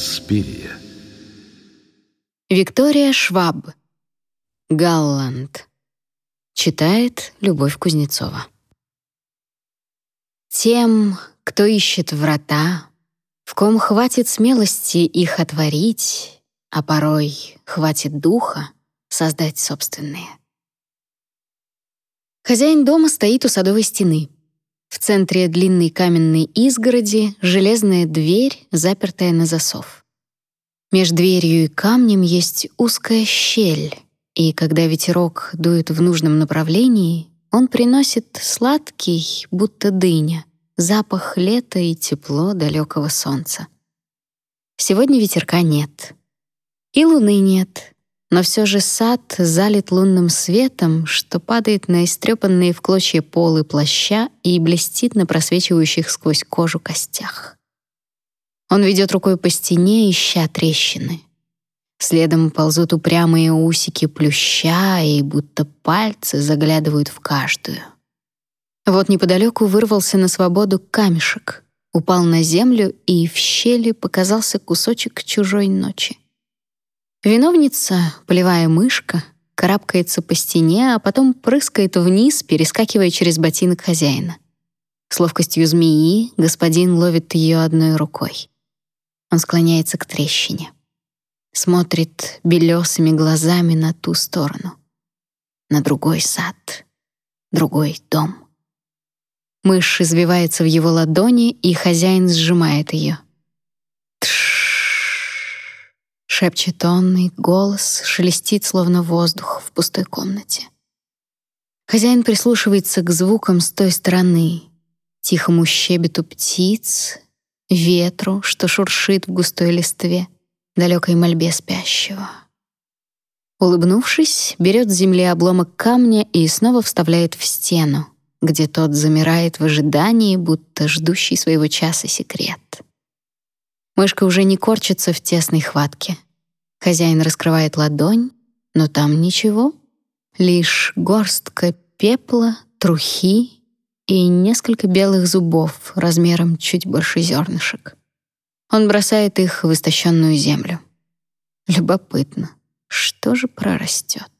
Инспирия. Виктория Шваб. Галланд. Читает Любовь Кузнецова. Тем, кто ищет врата, в ком хватит смелости их отворить, а порой хватит духа создать собственные. Хозяин дома стоит у садовой стены. В центре длинной каменной изгороди железная дверь, запертая на засов. Между дверью и камнем есть узкая щель, и когда ветерок дует в нужном направлении, он приносит сладкий, будто дыня, запах лета и тепло далекого солнца. Сегодня ветерка нет. И луны нет, но все же сад залит лунным светом, что падает на истрепанные в клочья полы плаща и блестит на просвечивающих сквозь кожу костях. Он ведет рукой по стене, ища трещины. Следом ползут упрямые усики плюща, и будто пальцы заглядывают в каждую. Вот неподалеку вырвался на свободу камешек, упал на землю, и в щели показался кусочек чужой ночи. Виновница, полевая мышка, карабкается по стене, а потом прыскает вниз, перескакивая через ботинок хозяина. С ловкостью змеи господин ловит ее одной рукой. Он склоняется к трещине. Смотрит белесыми глазами на ту сторону. На другой сад, другой дом. Мышь извивается в его ладони, и хозяин сжимает ее. Шепчет он, и голос шелестит, словно воздух в пустой комнате. Хозяин прислушивается к звукам с той стороны, тихому щебету птиц, ветру, что шуршит в густой листве, далекой мольбе спящего. Улыбнувшись, берет с земли обломок камня и снова вставляет в стену, где тот замирает в ожидании, будто ждущий своего часа секрет. Мышка уже не корчится в тесной хватке — Хозяин раскрывает ладонь, но там ничего, лишь горстка пепла, трухи и несколько белых зубов размером чуть больше зернышек. Он бросает их в истощенную землю. Любопытно, что же прорастет?